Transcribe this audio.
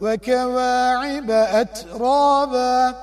وكواعب أترابا